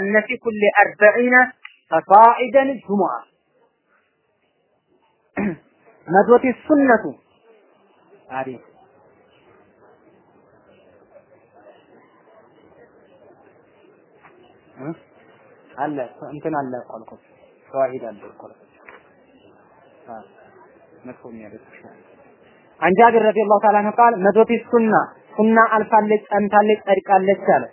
أن في كل أربعين فصاعدا جمعة ندوة السنة عارف አለ እንትን አለ ቆልቆል ሸዋሂድ አለ ቆልቆል መጥፎ የሚያደርግ عن جابر رضي الله تعالى عنه قال مدوة السنة ሱና አልፋለች ጸንታለች ጸድቃለች አለ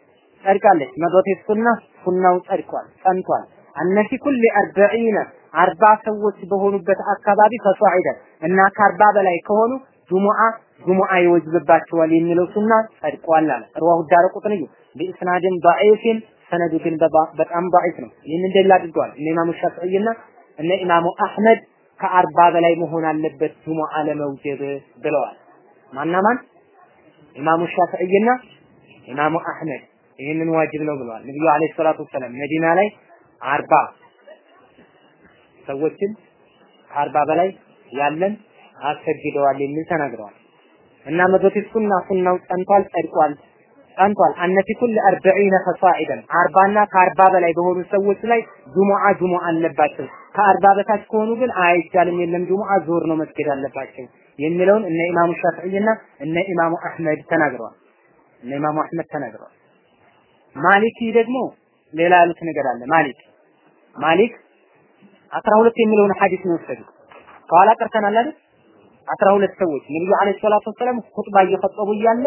ጸድቃለች። መዶቴት ሱና ሱናው ጸድቋል፣ ጸንቷል። አነፊ ኩል አርበዒነ አርባ ሰዎች በሆኑበት አካባቢ ፈሷዒደን እና ከአርባ በላይ ከሆኑ ጁሙዓ ጁሙዓ ይወጅብባቸዋል የሚለው ሱና ጸድቋል አለ ሩዋሁ ዳረ ቁጥንዩ ቢእስናድን ضعيفን ሰነዱ ግን በጣም ضعيف ነው። ይህን እንደላ አድርገዋል እነ ኢማሙ ሻፊዒና እነ ኢማሙ አህመድ ከአርባ በላይ መሆን አለበት ጁሙዓ ለመውጀብ ብለዋል። ማና ኢማሙ ሻፊዒና ኢማሙ አህመድ ይህንን ዋጅብ ነው ብለዋል። ነብዩ አለይሂ ሰላቱ ወሰላም መዲና ላይ አርባ ሰዎችን ከአርባ በላይ ያለን አሰግደዋል የሚል ተናግረዋል። እና መዶት ሱና ሱናው ጸንቷል፣ ጸድቋል፣ ጸንቷል። አነፊ ኩል አርበዒነ ፈሳኢደን አርባና ከአርባ በላይ በሆኑ ሰዎች ላይ ጁሙዓ ጁሙዓ አለባቸው። ከአርባ በታች ከሆኑ ግን አይቻልም፣ የለም ጁሙዓ ዞር ነው መስገድ አለባቸው የሚለውን እነ ኢማሙ ሻፊዒና እነ ኢማሙ አህመድ ተናግረዋል። እነ ኢማሙ አህመድ ተናግረዋል። ማሊኪ ደግሞ ሌላ ያሉት ነገር አለ። ማሊክ ማሊክ 12 የሚለውን ሐዲስ ነው ወሰዱ። ከኋላ ቀርተናል አይደል? 12 ሰዎች ነብዩ አለይሂ ሰላቱ ወሰለም ኹጥባ እየፈጠቡ እያለ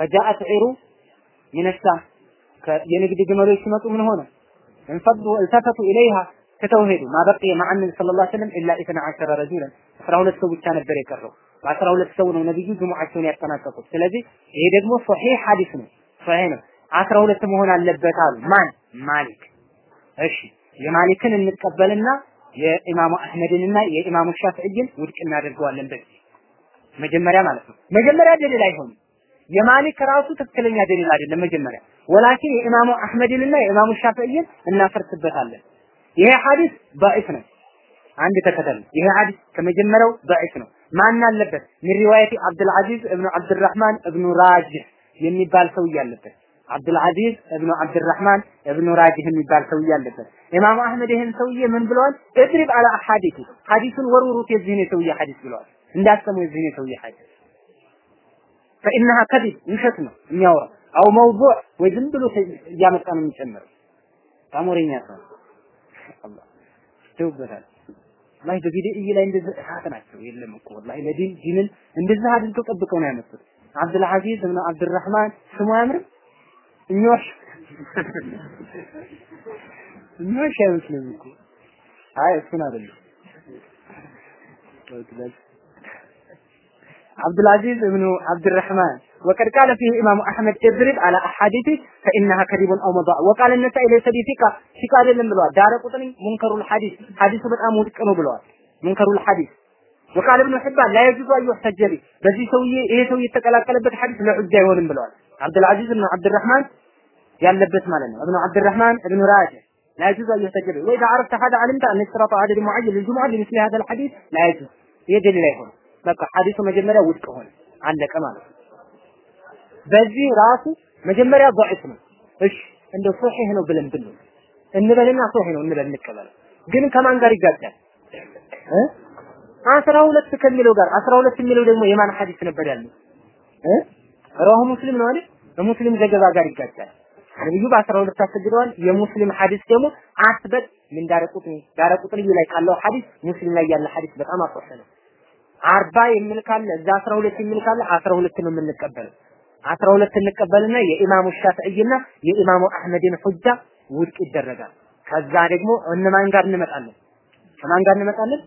ፈጃአት ዒሩ ሚነሳ የንግድ ግመሎች ሲመጡ ምን ሆነ? እንፈዱ التفتቱ ኢለይሃ ትተው ሄዱ። ማበቂ ማዓን ሰለላሁ ዐለይሂ ወሰለም ኢላ 12 ረጁለን 12 ሰው ብቻ ነበር የቀረው። በ12 ሰው ነው ነብዩ ጁሙዓቸውን ያጠናቀቁት። ስለዚህ ይሄ ደግሞ ሶሒህ ሐዲስ ነው። ሶሒህ ነው። አስራ ሁለት መሆን አለበት አሉ። ማን? ማሊክ። እሺ የማሊክን እንቀበልና የኢማሙ አህመድንና የኢማሙ ሻፊዒን ውድቅ እናደርገዋለን። በዚህ መጀመሪያ ማለት ነው። መጀመሪያ ደሊል አይሆንም። የማሊክ ራሱ ትክክለኛ ደሊል አይደለም መጀመሪያ ወላኪን የኢማሙ አህመድንና የኢማሙ ሻፊዒን እናፈርስበታለን። ይሄ ሐዲስ ضعيف ነው። አንድ ተከተል። ይሄ ሐዲስ ከመጀመሪያው ضعيف ነው። ማን አለበት? ሚን ሪዋየቲ አብዱል አዚዝ እብኑ አብዱራህማን እብኑ ራጅህ የሚባል ሰውዬ አለበት። አብዱል አዚዝ እብኑ አብዱራህማን እብኑ ራጅህ የሚባል ሰውዬ አለበት። ኢማሙ አህመድ ይህን ሰውዬ ምን ብለዋል? اضرب على أحاديثه ሐዲሱን ወርውሩት የዚህን የሰውዬ ሐዲስ ብለዋል። እንዳሰሙ የዚህን የሰውዬ ሐዲስ ፈኢነሃ ከዲብ ውሸት ነው የሚያወራው አው መውዱዕ ወይ ዝም ብሎ እያመጣ ነው የሚጨምረው። ታሞረኛ ሰው አላህ ተውበታል። ወላሂ በቢድዒ ላይ እንደዚህ እሳት ናቸው። የለም እኮ ወላሂ ለዲን ዲንን እንደዚህ አድርገው ጠብቀው ነው ያመጡት። አብዱል አዚዝ እብኑ አብዱራህማን ስሙ አያምርም? እኞሽ እኞሽ አይመስልም እኮ አይ እሱን አይደለም عبد العزيز بن عبد الرحمن وقد قال فيه إمام أحمد اضرب على أحاديثه فإنها كذب أو مضاع وقال النسائي ليس بثقة ثقة አይደለም ብለዋል ዳረ ቁጥኒ منكر الحديث ሐዲሱ በጣም ውድቅ ነው ብለዋል منكر الحديث وقال ابن حبان لا يجوز أن يحتج به በዚህ ሰውዬ ይሄ ሰውዬ የተቀላቀለበት ሐዲስ ለሑጃ አይሆንም ብለዋል عبد العزيز بن عبد الرحمن ያለበት ማለት ነው ابن عبد الرحمن ابن راجع لا يجوز أن يحتج به وإذا عرفت هذا علمت أن اشتراط عدد معين للجمعة لمثل هذا الحديث لا يجوز يدل አይሆንም በቃ ሐዲሱ መጀመሪያ ውድቅ ሆነ አለቀ ማለት ነው። በዚህ ራሱ መጀመሪያ ضعيف ነው። እሺ እንደ ሶሒህ ነው ብለን ብን እንበልና ሶሒህ ነው እንበል እንቀበል። ግን ከማን ጋር ይጋጫል? እ አስራ ሁለት ከሚለው ጋር አስራ ሁለት የሚለው ደግሞ የማን ሐዲስ ነበር ያለው? እ ረዋሁ ሙስሊም ነው አይደል? በሙስሊም ዘገባ ጋር ይጋጫል። ነብዩ በአስራ ሁለት አሰግደዋል። የሙስሊም ሐዲስ ደግሞ አስበጥ ምን ዳረቁጥኒ ዳረቁጥኒ ላይ ካለው ሐዲስ ሙስሊም ላይ ያለ ሐዲስ በጣም አቆሰ ነው። አርባ የሚል ካለ እዛ አስራ ሁለት የሚል ካለ አስራ ሁለት ነው የምንቀበለው። አስራ ሁለት እንቀበልና የኢማሙ ሻፊዒና የኢማሙ አህመድን ሁጃ ውድቅ ይደረጋል። ከዛ ደግሞ እነማን ጋር እንመጣለን? ከማን ጋር እንመጣለን?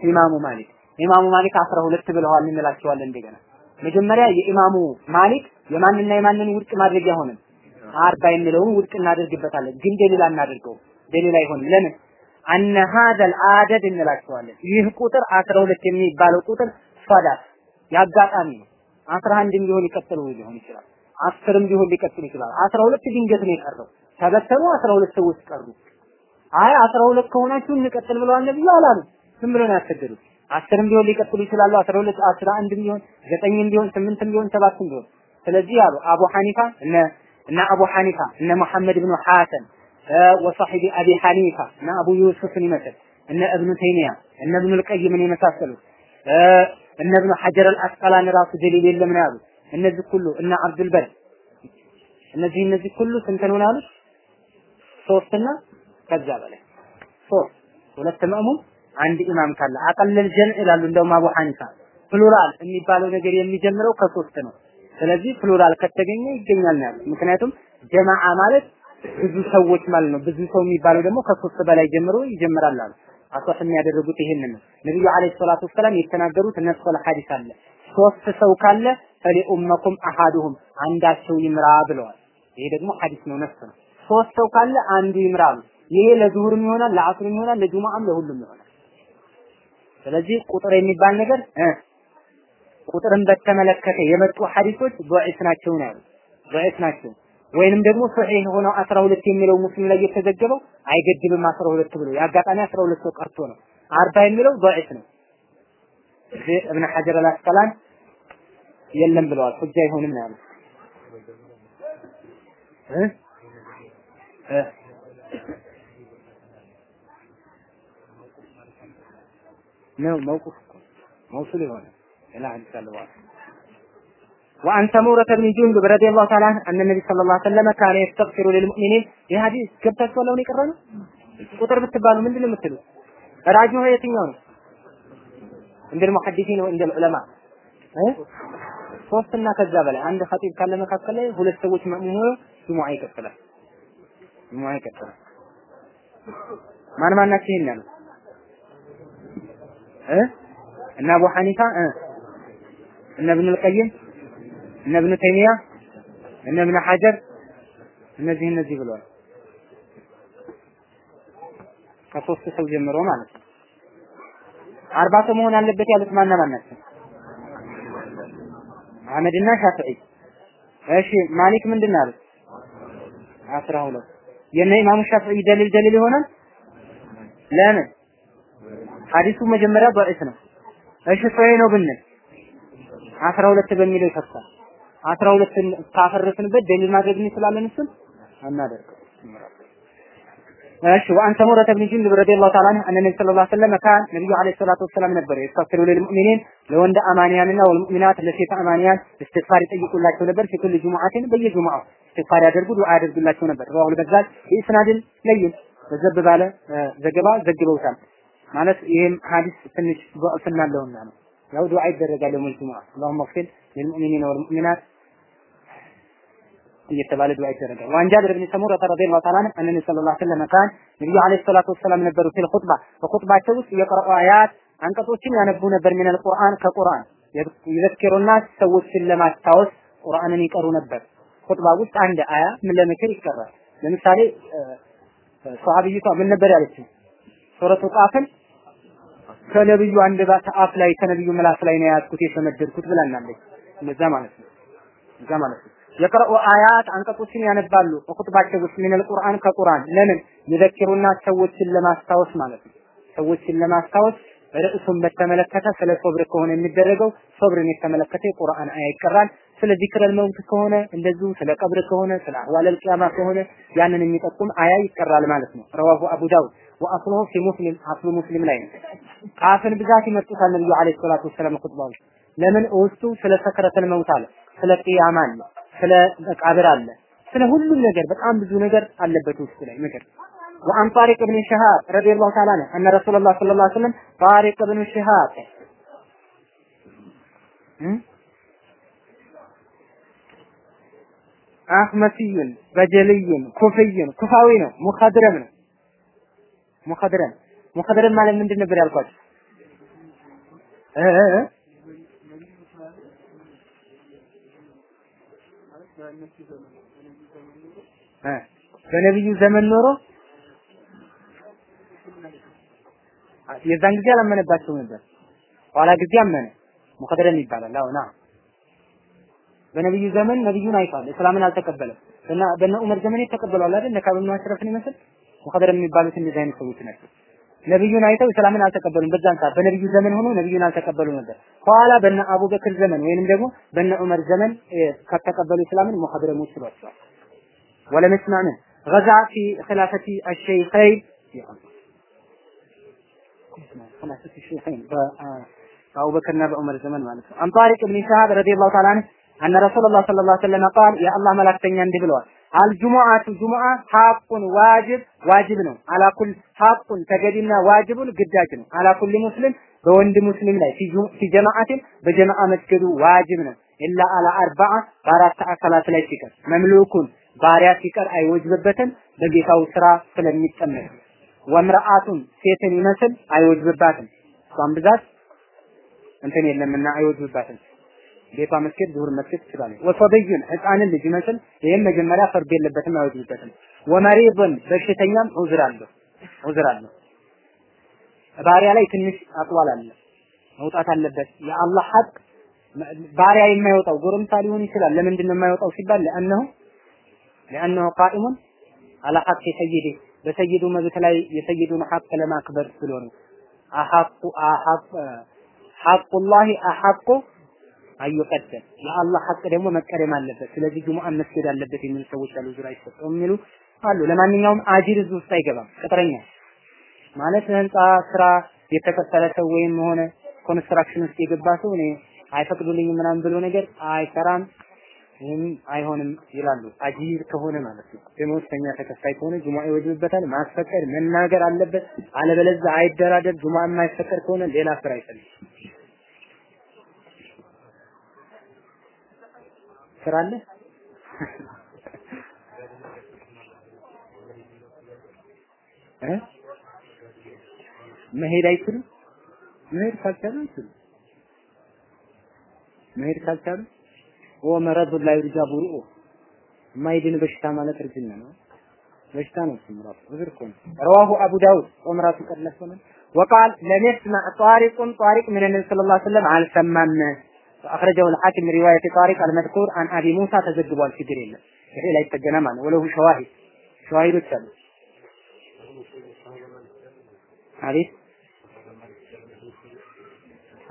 ኢማሙ ማሊክ ኢማሙ ማሊክ አስራ ሁለት ብለዋል እንላቸዋለን። እንደገና መጀመሪያ የኢማሙ ማሊክ የማንና የማንን ውድቅ ማድረጊያ ሆነን አርባ የሚለውን ውድቅ እናደርግበታለን። ግን ደሊል አናደርገው። ደሊል አይሆንም። ለምን? አነ ሀደል አደድ እንላቸዋለን። ይህ ቁጥር አስራ ሁለት የሚባለው ቁጥር ሷዳት ያጋጣሚ ነው። አስራ አንድም ቢሆን ይቀጥሉ ሊሆን ይችላል። አስርም ቢሆን ሊቀጥል ይችላል። አስራ ሁለት ድንገት ነው የቀረው። ተበተኑ፣ አስራ ሁለት ሰዎች ቀሩ። አይ አስራ ሁለት ከሆናችሁ እንቀጥል ብለዋል ነብዩ አላሉ። ዝም ብሎ ነው አስርም ቢሆን ሊቀጥሉ ይችላሉ። አስራ ሁለት አስራ አንድም ቢሆን ዘጠኝም ቢሆን ስምንትም ቢሆን ሰባትም ቢሆን ስለዚህ አሉ አቡ ሐኒፋ እነ እነ አቡ ሐኒፋ እነ መሐመድ ብኑ ሐሰን ወሳሒቢ አቢ ሐኒፋ እነ አቡ ዩሱፍን ይመስል እነ እብኑ ተይሚያ እነ እብኑ ልቀይምን የመሳሰሉት እነ እብኑ ሐጀር አልአስቀላን ራሱ ደሊል የለም ነው ያሉት። እነዚህ ሁሉ እነ አብዱል እነዚህ እነዚህ ሁሉ ስንት ነው ያሉት? ሶስትና ከዛ በላይ ሶስት ሁለት መእሙም አንድ ኢማም ካለ أقل الجمع ይላሉ። እንደውም አቡ ሐኒፋ plural የሚባለው ነገር የሚጀምረው ከሶስት ነው። ስለዚህ plural ከተገኘ ይገኛል ነው ምክንያቱም ጀማዓ ማለት ብዙ ሰዎች ማለት ነው። ብዙ ሰው የሚባለው ደግሞ ከሶስት በላይ ጀምሮ ይጀምራል አሉ። አሷህ የሚያደርጉት ይሄንን ነው። ነብዩ عليه الصلاة والسلام የተናገሩት ነፍሰል ሐዲስ አለ። ሶስት ሰው ካለ ፈሊ ኡመኩም አሐዱሁም አንዳቸው ይምራ ብለዋል። ይሄ ደግሞ ሐዲስ ነው፣ ነፍስ ነው። ሶስት ሰው ካለ አንዱ ይምራ አሉ። ይሄ ለዙሁርም ይሆናል፣ ለአስርም ይሆናል፣ ለጁማዓም ለሁሉም ይሆናል። ስለዚህ ቁጥር የሚባል ነገር እ ቁጥርን በተመለከተ የመጡ ሐዲሶች ضعيف ናቸው ነው ያሉት። ضعيف ናቸው ወይንም ደግሞ ሶሒህ ሆነው 12 የሚለው ሙስሊም ላይ የተዘገበው አይገድብም 12 ብሎ የአጋጣሚ 12 ሰው ቀርቶ ነው። አርባ የሚለው ضعيف ነው። እዚህ እብነ ሐጀር አልአስቀላን የለም ብለዋል። ሁጃ አይሆንም ነው ያሉት። ነው መውቁፍ እኮ መውሱል የሆነ ሌላ ሐዲስ አለ በኋላ وعن سمورة بن جندب رضي الله تعالى عنه أن النبي صلى الله عليه وسلم كان يستغفر للمؤمنين ይህ ሐዲስ ገብታችኋል አሁን የቀረ ነው ቁጥር ብትባሉ ምንድን ነው የምትሉት ራጅሁ የትኛው ነው እንደ ሙሐዲሲን ወይ እንደ ዑለማ እ ሶስት እና ከዛ በላይ አንድ ኸጢብ ካለ መካከል ላይ ሁለት ሰዎች መእሙም ሆነው ጁሙዓ ይቀጥላል ጁሙዓ ይቀጥላል ማን ማን ናቸው ይሄን ያሉት እ እነ አቡ ሐኒፋ እነ ኢብኑል ቀይም እነ ኢብኑ ተይሚያ እነ ኢብኑ ሐጀር እነዚህ እነዚህ ብለዋል። ከሶስት ሰው ጀምሮ ማለት ነው። አርባ ሰው መሆን አለበት ያሉት ማና ማን ናቸው? አህመድና ሻፊዒ። እሺ ማሊክ ምንድን ያሉት? አስራ ሁለት የነ ኢማሙ ሻፊዒ ደሊል ደሊል ይሆናል። ለምን? ሐዲሱ መጀመሪያ ضعيف ነው። እሺ ሶሂህ ነው ብንል አስራ ሁለት በሚለው ይፈታል። አስራ ሁለትን ካፈረስንበት ደሊል ማድረግ እንችላለን። እሱን አናደርገው። እሺ ወአን ሰሙረተ ብን ጁንዱብ ረዲየላሁ ተዓላ ዐንሁ አነ ነብዩ ሰለላሁ ዐለይሂ ወሰለም ካን ነብዩ ዐለይሂ ሰላቱ ወሰላም ነበረ የስተግፊሩ ለልሙእሚኒን ለወንድ አማንያንና ወልሙእሚናት ለሴት አማንያን እስትግፋር ይጠይቁላቸው ነበር። ፊኩል ጁሙዓትን በየጁሙዓው እስትግፋር ያደርጉ ዱዓ ያደርጉላቸው ነበር። ረዋሁል በዛል በኢስናድን ለይን በዘብ ባለ ዘገባ ዘግበውታል። ማለት ይሄም ሐዲስ ትንሽ ضعፍ እናለውና ነው። ያው ዱዓ ይደረጋል የሙል ጁማ اللهم اغفر للمؤمنين والمؤمنات እየተባለ ዱዓ ይደረጋል። وعن جابر بن سمرة رضي الله تعالى عنه النبي صلى الله ነብዩ عليه الصلاة والسلام ነበሩ في الخطبة በኹጥባቸው ውስጥ የቀረኡ አያት አንቀጾችን ያነቡ ነበር። من القرآن ከቁርአን يذكر ሰዎችን ለማስታወስ ቁርአንን ይቀሩ ነበር። ኹጥባ ውስጥ አንድ አያ ምን ለምክር ይቀራል? ለምሳሌ ሰሃቢይቷ ምን ነበር ያለችው? ሱረቱ ቃፍን ከነብዩ አንደበት አፍ ላይ ከነብዩ ምላስ ላይ ነው ያዝኩት የሸመደድኩት ብላናለች። እንደዛ ማለት ነው። እዛ ማለት ነው። የቀረኡ አያት አንቀጾችን ያነባሉ በኹጥባቸው ውስጥ ሚነል ቁርአን ከቁርአን ለምን ይዘክሩና ሰዎችን ለማስታወስ ማለት ነው። ሰዎችን ለማስታወስ ርዕሱን በተመለከተ ስለ ሶብር ከሆነ የሚደረገው ሶብርን የተመለከተ የቁርአን አያ ይቀራል። ስለ ዚክረል መውት ከሆነ እንደዚሁ ስለ ቀብር ከሆነ ስለ አህዋለል ቂያማ ከሆነ ያንን የሚጠቁም አያ ይቀራል ማለት ነው። ረዋሁ አቡ ዳውድ ወአስሉሁ ፊ ሙስሊም አስሉ ሙስሊም ላይ ነው። ቃፍን ብዛት ይመጡታል ነብዩ አለይሂ ሰላቱ ወሰላም ኹጥባው ለምን ውስጡ ስለ ሰከረተል መውት አለ፣ ስለ ቂያማ አለ፣ ስለ መቃብር አለ፣ ስለ ሁሉም ነገር በጣም ብዙ ነገር አለበት ውስጡ ላይ ነገር وعن طارق بن شهاب رضي الله تعالى عنه أن رسول الله صلى الله عليه وسلم طارق بن شهاب አህመሲዩን በጀልዩን ኩፍዩን ኩፋዊ ነው ሙኸድረም ነው ሙኸድረም ሙኸድረም ማለት ምንድን ነበር ያልኳችሁ በነብዩ ዘመን ኖሮ የዛን ጊዜ አላመነባቸው ነበር። ኋላ ጊዜ አመነ። ሙኸድረም ይባላል። አዎ ና በነብዩ ዘመን ነብዩን አይቷል። እስላምን አልተቀበለም። በነ ዑመር ዘመን የተቀበለው አይደል? ነካብ ኢብኑ አሽረፍን ይመስል ሱሐደር የሚባሉት እንደዚህ አይነት ሰዎች ናቸው። ነብዩን አይተው እስላምን አልተቀበሉም። በዛን ሰዓት በነብዩ ዘመን ሆኖ ነብዩን አልተቀበሉ ነበር። ከኋላ በነ አቡበክር ዘመን ወይንም ደግሞ በነ ዑመር ዘመን ከተቀበሉ እስላምን ሙሐደረሞች ብሏቸዋል። ወለመስማዕ ምን ገዛ ፊ ኺላፈቲ አሸይኸይን በአቡበክርና በዑመር ዘመን ማለት ነው። አንጣሪቅ ኢብን ሻሃብ ረዲየላሁ ተዓላ አንሁ አነ ረሱላላህ ሰለላሁ ዐለይሂ ወሰለም ቃል የአላህ መላክተኛ እንዲህ ብለዋል አልጁሙአቱ ጁሙአ ሐቁን ዋጅብ ዋጅብ ነው። አላ ኩል ሐቁን ተገቢና ዋጅቡን ግዳጅ ነው። አላ ኩል ሙስሊም በወንድ ሙስሊም ላይ ፊ ጀማዓትን በጀማዓ መስገዱ ዋጅብ ነው። ኢላ አላ አርባዓ በአራት አካላት ላይ ሲቀር መምሉኩን ባሪያ ሲቀር አይወጅብበትም በጌታው ስራ ስለሚጠመድ ወምርአቱን ሴትን ይመስል አይወጅብባትም። እሷን ብዛት እንትን የለምና አይወጅብባትም ቤቷ መስጊድ ዙሁር መስጊድ ትችላለች። ወሰብዩን ህፃንን ልጅ ይመስል ይህም መጀመሪያ ፈርድ የለበትም አይወጅበትም። ወመሪድን በሽተኛም ዑዝር አለው ዑዝር አለው። ባሪያ ላይ ትንሽ አጥዋል አለ መውጣት አለበት። የአላህ ሐቅ ባሪያ የማይወጣው ጎረምሳ ሊሆን ይችላል። ለምንድን ነው የማይወጣው ሲባል ለአነሁ لأنه قائم على حق السيد በሰይዱ መብት ላይ የሰይዱን ሐቅ ለማክበር ብሎ አሐቁ አሐቅ حق الله أحق አይቀደም የአላህ ሐቅ ደግሞ መቀደም አለበት። ስለዚህ ጁሙአን መስገድ አለበት የሚሉ ሰዎች አሉ። ዙራ አይሰጠውም የሚሉ አሉ። ለማንኛውም አጂር እዚህ ውስጥ አይገባም። ቅጥረኛ ማለት ህንፃ ስራ የተከፈለ ሰው ወይም ሆነ construction ውስጥ የገባ ሰው እኔ አይፈቅዱልኝም ምናምን ብሎ ነገር አይሰራም፣ ይህም አይሆንም ይላሉ። አጂር ከሆነ ማለት ነው። ደመወዝተኛ ተከፋይ ከሆነ ጁሙአ ይወጅብበታል። ማስፈቀድ መናገር አለበት። አለበለዚያ አይደራደር። ጁሙአ የማይፈቀድ ከሆነ ሌላ ስራ ይፈልግ። ስራ አለ እ መሄድ አይችልም። መሄድ ካልቻሉ አይችልም። መሄድ ካልቻሉ ወመረዱ ላይ ርጃ ቡሩኡ የማይድን በሽታ ማለት እርጅና ነው። በሽታ ነው እሱም ራሱ እግር እኮ ነው። ረዋሁ አቡ ዳውድ ጾምራቱ ቀለፈ ነው ወቃል ለም የስመዕ ጣሪቁን ምን ነብይ ሰለላሁ ዐለይሂ ወሰለም አልሰማም አخرجه الحاكم من رواية طارق المذكور عن أبي موسى ተዘግቧል ችግር የለም ይሄ ላይ ተገና ማለት ወለሁ ሸዋሂድ ሸዋሂዶች አሉ አቤት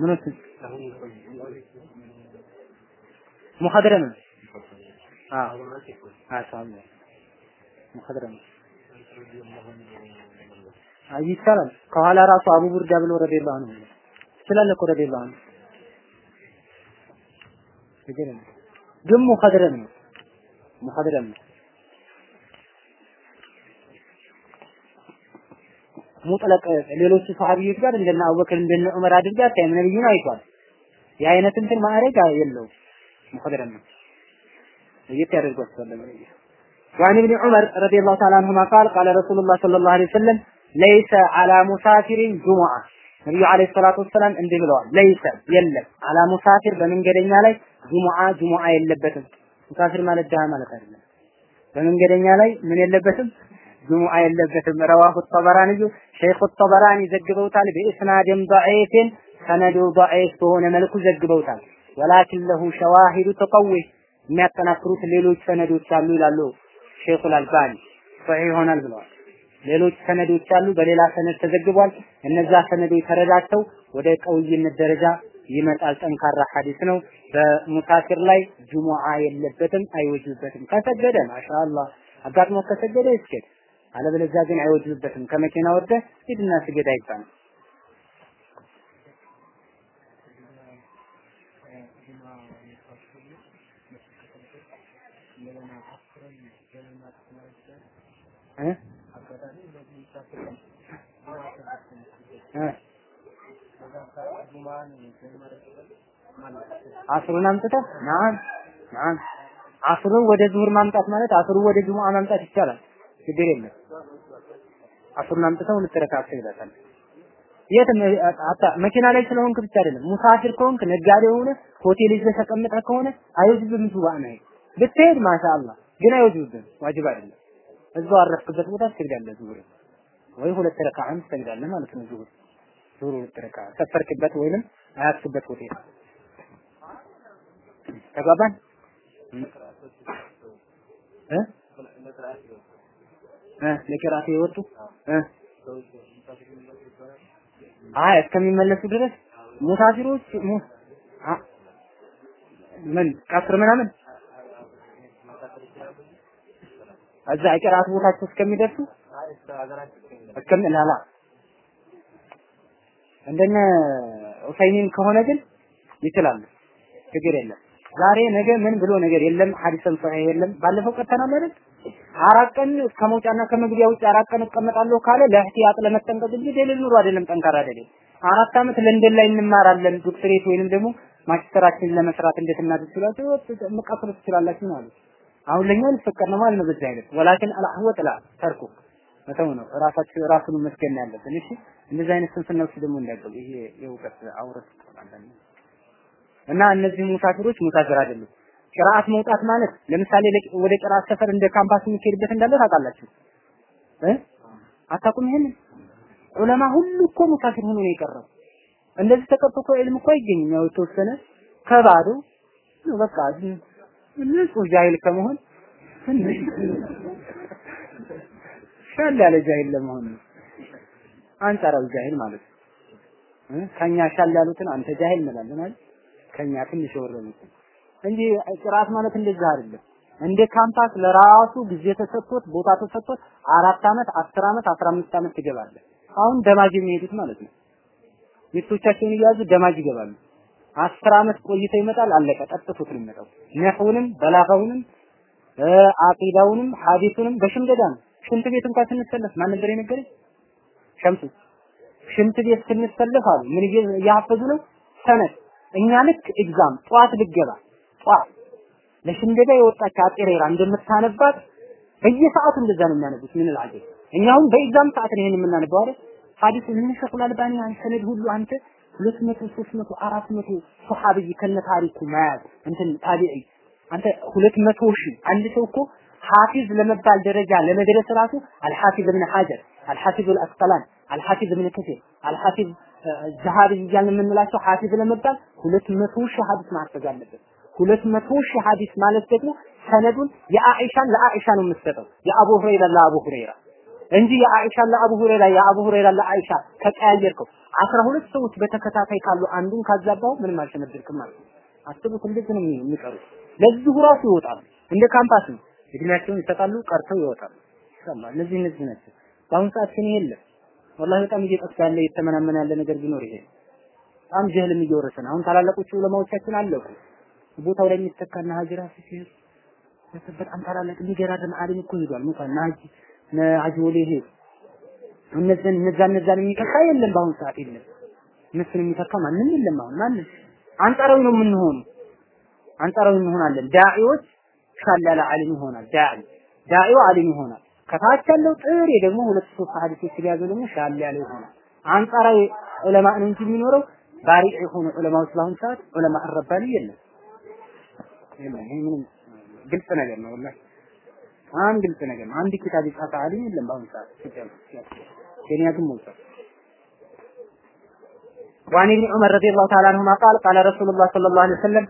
ምን ወስድ محاضرة من آه آه سلام محاضرة ይቻላል ከኋላ ራሱ አቡ ቡርዳ ብሎ ረዲየላሁ عنه. ስላለ እኮ ረዲየላሁ عنه. ችግር የለም ግን ሙሐደረም ነው ሙሐደረም ነው ሙጥለቅ ሌሎቹ ሰሃቢዎች ጋር እንደነ አቡበክር እንደነ ዑመር አድርጋ ታይም ነብዩን አይቷል። የአይነት እንትን ማዕረግ የለውም። ሙሐደረም ነው ለየት ያደርጓቸዋል ለነብዩ وعن ابن عمر رضي الله تعالى عنهما قال قال رسول الله صلى الله عليه وسلم ليس على مسافر جمعة ነብዩ አለይሂ ሰላቱ ወሰላም እንዲህ ብለዋል። ለይሰ የለም አላ ሙሳፊር በመንገደኛ ላይ ጁሙዓ ጁሙዓ የለበትም። ሙሳፊር ማለት ድሃ ማለት አይደለም። በመንገደኛ ላይ ምን የለበትም? ጁሙዓ የለበትም። ረዋሁ ጠበራኒ ሸይኹ ጠበራኒ ዘግበውታል። በኢስናድን ደዒፍን ሰነዱ ደዒፍ በሆነ መልኩ ዘግበውታል። ወላኪን ለሁ ሸዋሂዱ ተቀዊ የሚያጠናክሩት ሌሎች ሰነዶች አሉ ይላሉ ሼኹል አልባኒ ሶሒህ ይሆናል ብለዋል። ሌሎች ሰነዶች አሉ፣ በሌላ ሰነድ ተዘግቧል። እነዛ ሰነዶች ተረዳተው ወደ ቀውይነት ደረጃ ይመጣል። ጠንካራ ሐዲስ ነው። በሙሳፊር ላይ ጁሙዓ የለበትም፣ አይወጅበትም። ከሰገደ ማሻአላህ አጋጥሞ ከሰገደ ይስገድ፣ አለበለዚያ ግን አይወጅበትም። ከመኪና ወርደ ሂድና ስገድ አይባልም። እ አስሩን አምጥተህ نعم نعم አስሩን ወደ ዙሁር ማምጣት ማለት አስሩን ወደ ጁሙዓ ማምጣት ይቻላል። ችግር የለም። አስሩን አምጥተህ ሁለት ረካ ትሰግዳለህ። የት አታ መኪና ላይ ስለሆንክ ብቻ አይደለም። ሙሳፊር ከሆንክ ነጋዴ ሆነ ሆቴል ይዘህ ተቀምጠህ ከሆነ አይወጅብህም ጁሙዓ ነው። ብትሄድ ማሻአላህ ግን አይወጅብህም። ዋጅብ አይደለም። እዛው አረፍክበት ቦታ ትሰግዳለህ ዙሁር ወይ ሁለት ረካዓን ትሰግዳለህ ማለት ነው። ዙሁር ሁለት ረካዓ ሰፈርክበት ወይንም አያስክበት ሆቴል ተግባባን? እ? እ? ለቅራቴ የወጡ? እ? አይ እስከሚመለሱ ድረስ ሙሳፊሮች ምን ቀስር ምናምን? እዛ ቅራት ቦታቸው እስከሚደርሱ? እስከሚላላ እንደነ ኡሰይሚን ከሆነ ግን ይችላሉ። ችግር የለም። ዛሬ ነገ ምን ብሎ ነገር የለም። ሐዲስም ሶሒህ የለም። ባለፈው ቀጥተናል አይደል? አራት ቀን ከመውጫና ከመግቢያ ውጭ አራት ቀን እቀመጣለሁ ካለ ለእህቲያጥ ለመጠንቀቅ እንጂ ደሊል ኑሮ አይደለም። ጠንካራ ደሊል አራት ዓመት ለንደን ላይ እንማራለን ዶክትሬት ወይንም ደግሞ ማስተራችንን ለመስራት እንዴት እናድርጋችሁ መቀጠል ትችላላችሁ ማለት አሁን ለኛ ሊፈቀድ ነው ማለት ነው። ولكن الأحوط تركه መተው ነው። ራሳችሁ ራሱን መስገድ ያለብን። እሺ እንደዚህ አይነት ስንፍናዎች ደግሞ እንዳይገቡ ይሄ የእውቀት አውረት ይባላል። እና እነዚህ ሙሳፊሮች ሙሳፊር አይደሉም። ቅራአት መውጣት ማለት ለምሳሌ ወደ ቅራአት ሰፈር እንደ ካምፓስ የሚካሄድበት እንዳለ ታውቃላችሁ እ አታውቁም? ይሄን ዑለማ ሁሉ እኮ ሙሳፊር ሆኖ ነው የቀረው። እንደዚህ ተቀርቶ እኮ ዒልም እኮ አይገኝም። ያው የተወሰነ ከባዶ በቃ ንጹህ ጃሂል ከመሆን ትንሽ ሻል ያለ ጃሂል ለመሆን ነው። አንጻራዊ ጃሂል ማለት ነው። ከኛ ሻል ያሉትን አንተ ጃሂል እንላለን አይደል? ከኛ ትንሽ የወረዱትን እንጂ ቅራት ማለት እንደዛ አይደለም። እንደ ካምፓስ ለራሱ ጊዜ ተሰጥቶት ቦታ ተሰጥቶት አራት አመት፣ አስር አመት፣ አስራ አምስት አመት ትገባለህ። አሁን ደማጅ የሚሄዱት ማለት ነው። ሚስቶቻቸውን እያዙ ደማጅ ይገባሉ። አስር አመት ቆይተው ይመጣል። አለቀ። ጠጥቶት ነው የሚመጣው። ነህውንም በላጋውንም አቂዳውንም ሐዲሱንም በሽምደዳ ነው። ሽንት ቤት እንኳን ስንሰለፍ ማን ነበር የነገረኝ? ሸምሱ ሽንት ቤት ስንሰለፍ አሉ ምን እያፈዙ ነው? ሰነድ እኛ ልክ ኤግዛም ጠዋት ልገባ ጠዋት ለሽምደዳ የወጣች አጤሬራ እንደምታነባት በየሰዓቱ እንደዛ ነው የሚያነቡት። ምን አልዓጀብ እኛ አሁን በ exam ሰዓት ነው ይሄን የምናነበው አይደል? ሐዲስ ምን ሸኹል አልባኒ ሰነድ ሁሉ አንተ ሁለት መቶ ሶስት መቶ አራት መቶ ሱሐብይ ከነ ታሪኩ መያዝ እንትን ታቢዒ አንተ ሁለት መቶ ሺህ አንድ ሰው እኮ ሐፊዝ ለመባል ደረጃ ለመድረስ ራሱ አልሐፊዝ እብን ሐጀር አልሐፊዝ አልአስቀላን አልሐፊዝ እብን ከሲር አልሐፊዝ ዘሃቢ እያልን የምንላቸው ሐፊዝ ለመባል ሁለት መቶ ሺህ ሐዲስ ማፈዝ አለበት። ሁለት ሺህ ሐዲስ ማለት ደግሞ ሰነዱን የአኢሻን ለአኢሻ ነው የምትሰጠው የአቡ ሁረይራ ለአቡ ሁረይራ እንጂ የአኢሻን ለአቡ ሁረይራ የአቡ ሁረይራ ለአኢሻ ከቀያየርከው አስራ ሁለት ሰዎች በተከታታይ ካሉ አንዱን ካዛባው ምንም አልሸመድርክም ማለት ነው። አስቡት፣ እንደዚህ ነው የሚቀሩት። ለዚሁ ራሱ ይወጣሉ። እንደ ካምፓስ ነው። እድሜያቸውን ይሰጣሉ፣ ቀርተው ይወጣሉ። ይሰማ እነዚህ እነዚህ ናቸው። በአሁኑ ሰዓት ግን የለም። ወላሂ በጣም እየጠፋ ያለ እየተመናመነ ያለ ነገር ቢኖር ይሄ በጣም ጀህልም እየወረሰን አሁን ታላላቆቹ ዑለማዎቻችን አለቁ። ቦታው ላይ የሚተካና ሀጅራ ሲሄድ በጣም ታላላቅ የሚገራርም አሊም እኮ ሄዷል። ሙሳ ናጂ ናጂ ወሌ ሄድ እነዚህን እነዛ እነዛን የሚተካ የለም። በአሁኑ ሰዓት የለም። እነሱን የሚተካ ማንም የለም። አሁን ማንም አንጻራዊ ነው የምንሆኑ አንጻራዊ እንሆናለን። ዳዒዎች ያለ አሊም ይሆናል። ዳዒ ዳዒው አሊም ይሆናል። ከታች ያለው ጥሬ ደግሞ ሁለት ሶስት ሐዲሶች ሊያዘው ደግሞ ሻል ያለ ይሆናል። አንጻራዊ ዑለማ ነው እንጂ የሚኖረው ባሪዕ የሆኑ ዑለማዎች በአሁኑ ሰዓት ዑለማ አረባኒ የለም። የለም። ይሄ ምንም ግልጽ ነገር ነው ወላሂ በጣም ግልጽ ነገር ነው። አንድ ኪታብ የጻፈ አሊም የለም በአሁኑ ሰዓት ኢትዮጵያ ውስጥ ኬንያ ግን ሞልቷል። وعن ابن عمر رضي الله تعالى عنهما قال قال رسول الله صلى الله عليه وسلم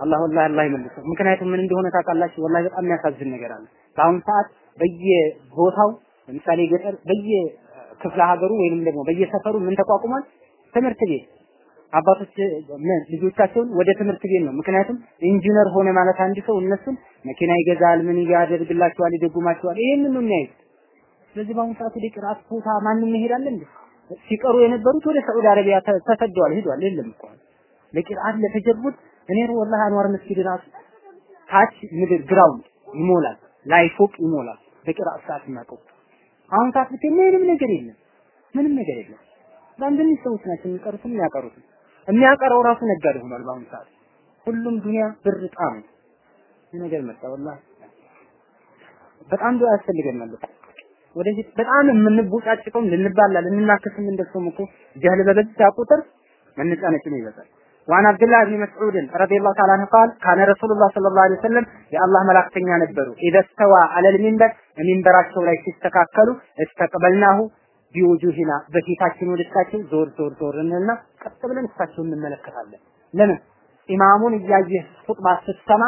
አላህ ወላሂ አላህ ይመልሰው። ምክንያቱም ምን እንደሆነ ታውቃላችሁ? ወላሂ በጣም የሚያሳዝን ነገር አለ። በአሁኑ ሰዓት በየቦታው ለምሳሌ ገጠር በየክፍለ ሀገሩ ወይንም ደግሞ በየሰፈሩ ምን ተቋቁሟል? ትምህርት ቤት አባቶች ልጆቻቸውን ወደ ትምህርት ቤት ነው። ምክንያቱም ኢንጂነር ሆነ ማለት አንድ ሰው እነሱን መኪና ይገዛል፣ ምን ያደርግላቸዋል፣ ይደጉማቸዋል። ይሄንን ነው የሚያዩት። ስለዚህ በአሁኑ ሰዓት ወደ ቅርአት ቦታ ማንም አለ እንዴ? ሲቀሩ የነበሩት ወደ ሳዑዲ አረቢያ ተሰደዋል፣ ሄዷል። የለም እኮ ለቅርአት ለተጀቡት እኔ ወላሂ አንዋር መስጊድ ራሱ ታች ምድር ground ይሞላል፣ ላይ ፎቅ ይሞላል። በቅርአት ሰዓት እናቀው አሁን ሰዓት ብቻ ምንም ነገር የለም፣ ምንም ነገር የለም። ትንሽ ሰዎች ናቸው የሚቀሩትም የሚያቀሩትም። የሚያቀረው ራሱ ነጋዴ ሆኗል በአሁኑ ሰዓት። ሁሉም ዱንያ ብር ጣም ነገር መጣ። ወላሂ በጣም ዱዓ ያስፈልገናል። ወደፊት በጣም የምንቦጫጭቀው ልንባላ ልንናከስም እንደሱም እኮ ጀህል በበዛ ቁጥር መነጫነጭ ነው ይበዛል። وعن عبد الله መስዑድን مسعود رضي الله تعالى عنه قال كان رسول الله صلى الله ነበሩ። اذا አለል ሚንበር المنبر ላይ ሲስተካከሉ استقبلناه ቢወጁሂና በፊታችን ወደታችን ዞር ዞር ዞር እንልና ቀጥ ብለን እሳቸውን እንመለከታለን። ለምን? ኢማሙን እያየህ ኹጥባ ስትሰማ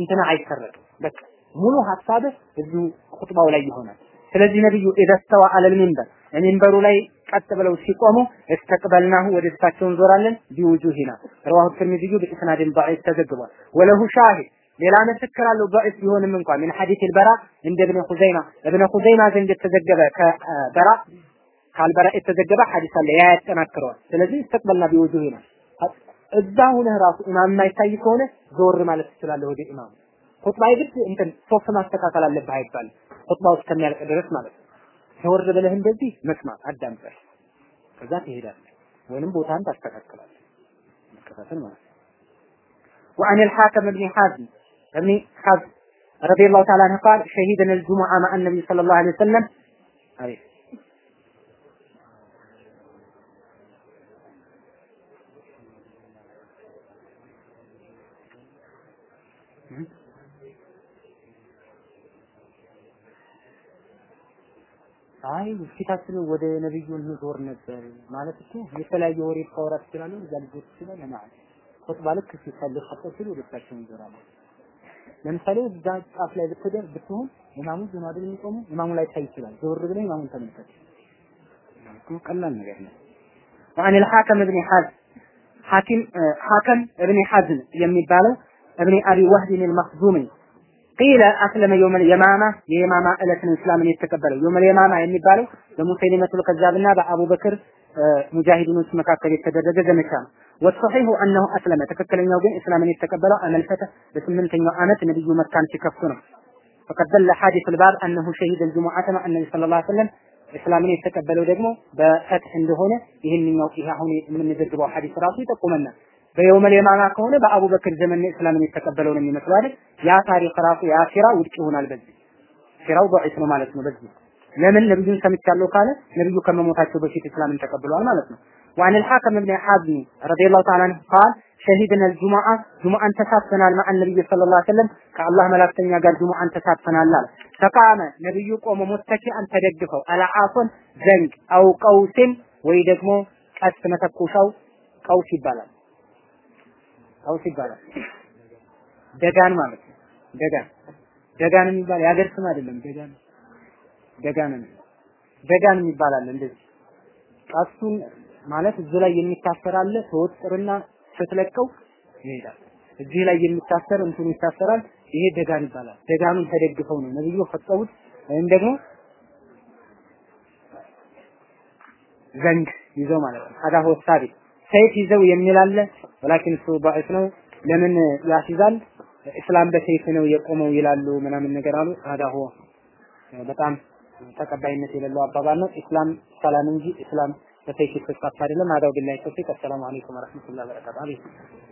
እንትና አይሰረቅም። በቃ ሙሉ ሀሳብህ እዚሁ ኹጥባው ላይ ይሆናል። ስለዚህ ነብዩ ኢዘስተዋ አለል ሚንበር ሚንበሩ ላይ ቀጥ ብለው ሲቆሙ እስተቅበልናሁ ወደ እሳቸው እንዞራለን ቢውጁሂና ረዋሁ ትርሚዚዩ በኢስናድን ضعيف ተዘግቧል። ወለሁ ሻሂድ ሌላ ምስክር አለው ضعيف ቢሆንም እንኳን ምን ሐዲስ البراء እንደ ابن خزيمة ابن خزيمة ዘንድ የተዘገበ ከበራ ካልበራ የተዘገበ ሐዲስ አለ ያ ያጠናክረዋል። ስለዚህ ይስተቅበልና ቢወጁህ ነው እዛ ሁነህ ራሱ ኢማም የማይታይ ከሆነ ዞር ማለት ትችላለህ ወደ ኢማም። ኹጥባ ይግድ እንትን ሶፍ ማስተካከል አለብህ አይባልም። ኹጥባው እስከሚያልቅ ድረስ ማለት ነው። ዘወር ብለህ እንደዚህ መስማት አዳምጠህ ከዛ ትሄዳለህ ወይንም ቦታን ታስተካክላለህ። መከታተል ማለት ነው። وعن الحاكم بن حازم ابن حزم رضي الله تعالى عنه قال شهدنا الجمعة مع النبي صلى الله عليه وسلم عليه አይ ፊታችን ወደ ነብዩ እንዞር ነበር ማለት እኮ የተለያየ ወሬ ታወራ ትችላለህ፣ እዛ ልጆች ትችላለህ ማለት ኹጥባ ልክ ሲፈልግ ኸጥብ ሲል ወደ እሳቸው እንዞራለን። ለምሳሌ እዛ ጫፍ ላይ ብትደር ብትሆን ኢማሙ ዝም አይደል የሚቆሙ ኢማሙ ላይ ታይ ይችላል። ዞር ብለህ ኢማሙን ተመልከት። ቀላል ነገር ነው። وعن الحاكم ابن حزم حاكم حاكم ابن حزم የሚባለው ابن ابي وهب المخزومي ቂለ አስለመ የውመል የማማ የየማማ ዕለት ነው እስላምን የተቀበለው። የውመል የማማ የሚባለው በሙሰይሊመቱል ከዛብና በአቡበክር ሙጃሂዲኖች መካከል የተደረገ ዘመቻ ነው። ወሰሒሁ አነሁ አስለመ፣ ትክክለኛው ግን እስላምን የተቀበለው አመልፈተ በስምንተኛው ዓመት ነብዩ መካን ሲከፍቱ ነው። ፈቀድ ደለ ሐዲሱል ባብ አነሁ ሸሂደ ልጁሙዓተ መዐ ነቢ ሰለላሁ ዐለይሂ ወሰለም እስላምን የተቀበለው ደግሞ በፈትህ እንደሆነ ይህንኛው ይህ አሁን የምንዘግበው ሐዲስ ራሱ ይጠቁመናል። በየውመል የማማ ከሆነ በአቡበክር ዘመን እስላምን የተቀበለው ነው የሚመስለው አይደል? ያ ታሪክ ራሱ ያ ሲራ ውድቅ ይሆናል። በዚህ ሲራው ضعيف ነው ማለት ነው። በዚህ ለምን ነብዩን ሰምቻለሁ ካለ ነብዩ ከመሞታቸው በፊት እስላምን ተቀብለዋል ማለት ነው። وعن الحاكم بن حازم رضي الله تعالى عنه قال شهدنا الجمعة جمعة ተሳትፈናል مع النبي صلى الله عليه وسلم ከአላህ መላእክተኛ ጋር ጁሙአን ተሳትፈናል አለ። ተቃመ ነብዩ ቆመ ሙተኪአን ተደግፈው አልዓፎን ዘንግ አው ቀውስን ወይ ደግሞ ቀስት መተኮሻው ቀውስ ይባላል። ቀውስ ይባላል። ደጋን ማለት ነው። ደጋን ደጋን የሚባል የሀገር ስም አይደለም። ደጋን ደጋን ደጋን የሚባል አለ። እንደዚህ ቀስቱን ማለት እዚህ ላይ የሚታሰር አለ። ተወጥርና ስትለቀው ይሄዳል። እዚህ ላይ የሚታሰር እንትኑ ይታሰራል። ይሄ ደጋን ይባላል። ደጋኑን ተደግፈው ነው ነብዩ ፈጠውት ወይም ደግሞ ዘንግ ይዘው ማለት ነው። ሀዳ ሆ ሳቢት ሰይፍ ይዘው የሚል አለ። ወላኪን እሱ ባዕፍ ነው። ለምን ያስይዛል? እስላም በሰይፍ ነው የቆመው ይላሉ ምናምን ነገር አሉ። ታዲያ ሆ በጣም ተቀባይነት የሌለው አባባል ነው። ኢስላም ሰላም እንጂ ኢስላም በሰይፍ የተስፋፋ አይደለም። አዳው ቢላሂ ተውፊቅ። አሰላሙ አለይኩም ወረህመቱላሂ ወበረካቱሁ።